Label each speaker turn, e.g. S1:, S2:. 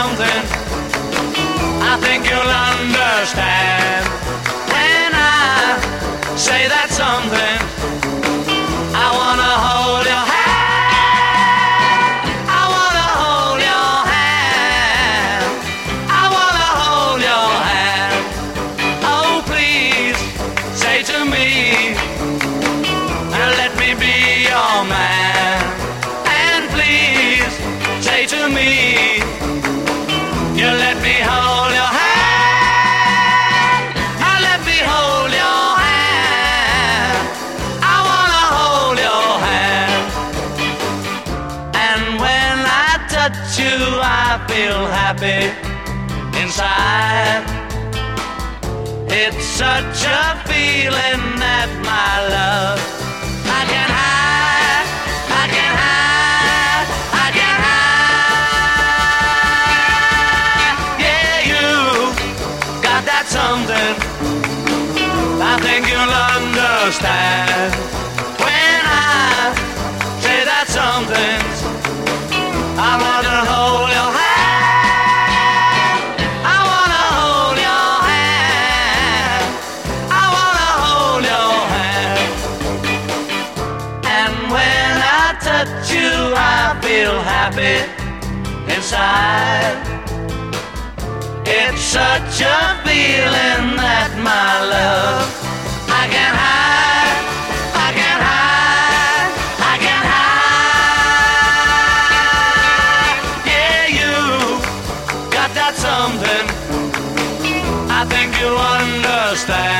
S1: something I think you'll understand when I say that something. I wanna hold your hand. I wanna hold your hand. I wanna hold your hand. Oh, please say to me, let me be your man. And please say to me. I feel happy inside. It's such a feeling that my love I can hide, I can hide, I can hide. Yeah, you got that something. I think you'll understand It's such a feeling that my something I think you'll understand.